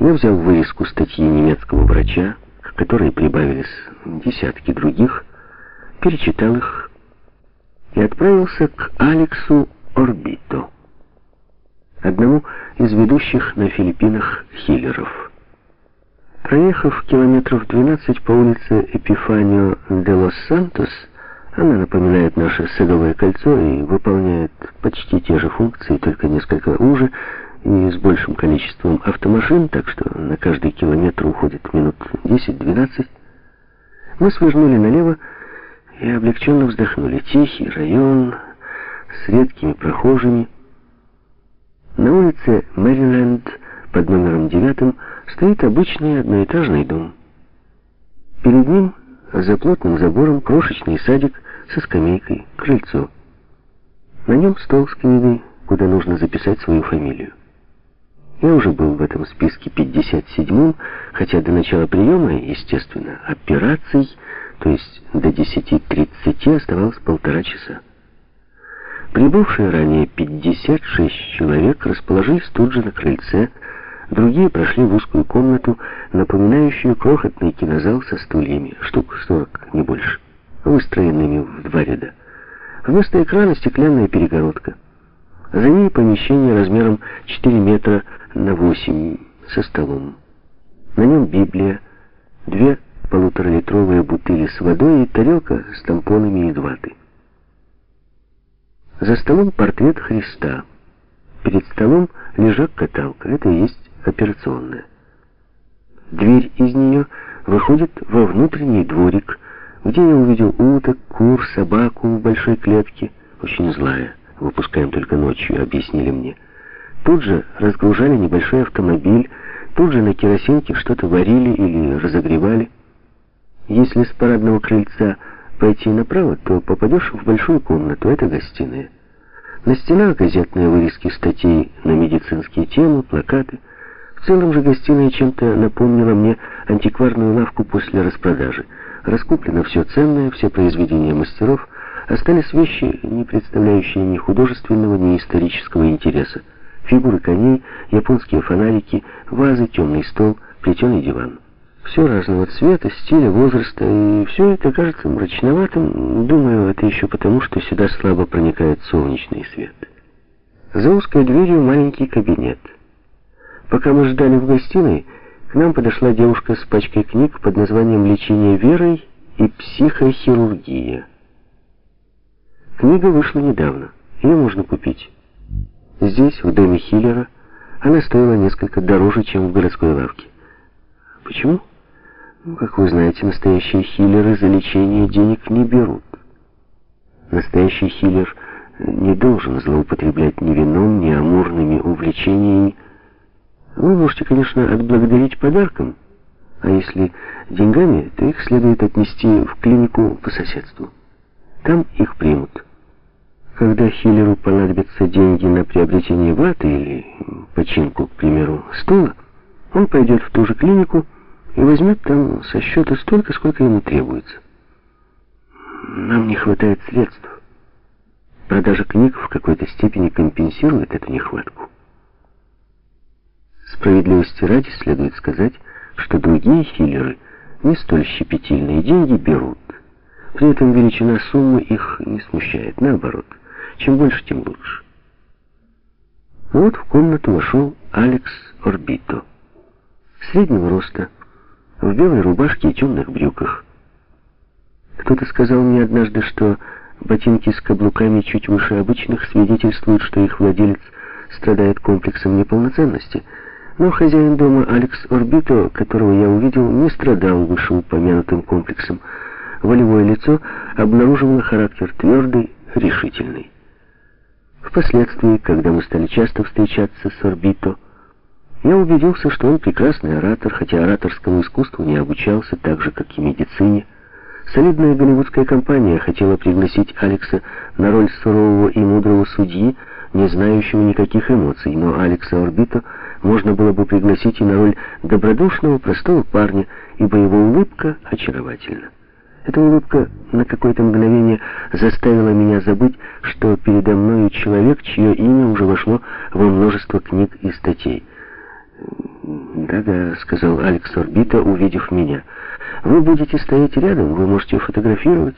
Я взял вырезку статьи немецкого врача, к которой прибавились десятки других, перечитал их и отправился к Алексу Орбито, одному из ведущих на Филиппинах хиллеров. Проехав километров 12 по улице Эпифанио де Лос-Сантос, она напоминает наше Садовое кольцо и выполняет почти те же функции, только несколько уже и с большим количеством автомашин, так что на каждый километр уходит минут 10-12. Мы свернули налево и облегченно вздохнули. Тихий район с редкими прохожими. На улице Мэриленд под номером девятым стоит обычный одноэтажный дом. Перед ним за плотным забором крошечный садик со скамейкой, крыльцо. На нем стол с книгой, куда нужно записать свою фамилию. Я уже был в этом списке 57-м, хотя до начала приема, естественно, операций, то есть до 10.30 оставалось полтора часа. Прибывшие ранее 56 человек расположились тут же на крыльце, другие прошли в узкую комнату, напоминающую крохотный кинозал со стульями, штук 40, не больше, выстроенными в два ряда. Вместо экрана стеклянная перегородка. За ней помещение размером 4 метра на 8 со столом. На нем Библия, две полуторалитровые бутыли с водой и тарелка с тампонами и ваты. За столом портрет Христа. Перед столом лежак-каталка. Это и есть операционная. Дверь из нее выходит во внутренний дворик, где я увидел уток, кур, собаку в большой клетке, очень злая. Выпускаем только ночью, объяснили мне. Тут же разгружали небольшой автомобиль, тут же на керосинке что-то варили или разогревали. Если с парадного крыльца пойти направо, то попадешь в большую комнату, это гостиная. На стенах газетные вырезки статей на медицинские темы, плакаты. В целом же гостиная чем-то напомнила мне антикварную лавку после распродажи. Раскуплено все ценное, все произведения мастеров, остались вещи, не представляющие ни художественного, ни исторического интереса фигуры коней, японские фонарики, вазы, темный стол, плетеный диван. Все разного цвета, стиля, возраста, и все это кажется мрачноватым. Думаю, это еще потому, что сюда слабо проникает солнечный свет. За узкой дверью маленький кабинет. Пока мы ждали в гостиной, к нам подошла девушка с пачкой книг под названием «Лечение верой» и «Психохирургия». Книга вышла недавно, ее можно купить. Здесь, в доме Хиллера, она стоила несколько дороже, чем в городской лавке. Почему? Ну, как вы знаете, настоящие хиллеры за лечение денег не берут. Настоящий хиллер не должен злоупотреблять ни вином, ни амурными увлечениями. Вы можете, конечно, отблагодарить подарком, а если деньгами, то их следует отнести в клинику по соседству. Там их примут. Когда Хиллеру понадобятся деньги на приобретение ваты или починку, к примеру, стула, он пойдет в ту же клинику и возьмет там со счета столько, сколько ему требуется. Нам не хватает средств. Продажа книг в какой-то степени компенсирует эту нехватку. Справедливости ради следует сказать, что другие хиллеры не столь щепетильные деньги берут. При этом величина суммы их не смущает, наоборот – чем больше, тем лучше. Вот в комнату вошел Алекс Орбито. Среднего роста, в белой рубашке и темных брюках. Кто-то сказал мне однажды, что ботинки с каблуками чуть выше обычных свидетельствуют, что их владелец страдает комплексом неполноценности. Но хозяин дома Алекс Орбито, которого я увидел, не страдал вышеупомянутым комплексом. Волевое лицо обнаруживало характер твердый, решительный. Впоследствии, когда мы стали часто встречаться с Орбито, я убедился, что он прекрасный оратор, хотя ораторскому искусству не обучался так же, как и медицине. Солидная голливудская компания хотела пригласить Алекса на роль сурового и мудрого судьи, не знающего никаких эмоций, но Алекса Орбито можно было бы пригласить и на роль добродушного, простого парня, ибо его улыбка очаровательна. Эта улыбка на какое-то мгновение заставила меня забыть, что передо мной человек, чье имя уже вошло во множество книг и статей. «Да-да», — сказал Алекс Орбита, увидев меня. «Вы будете стоять рядом, вы можете фотографировать».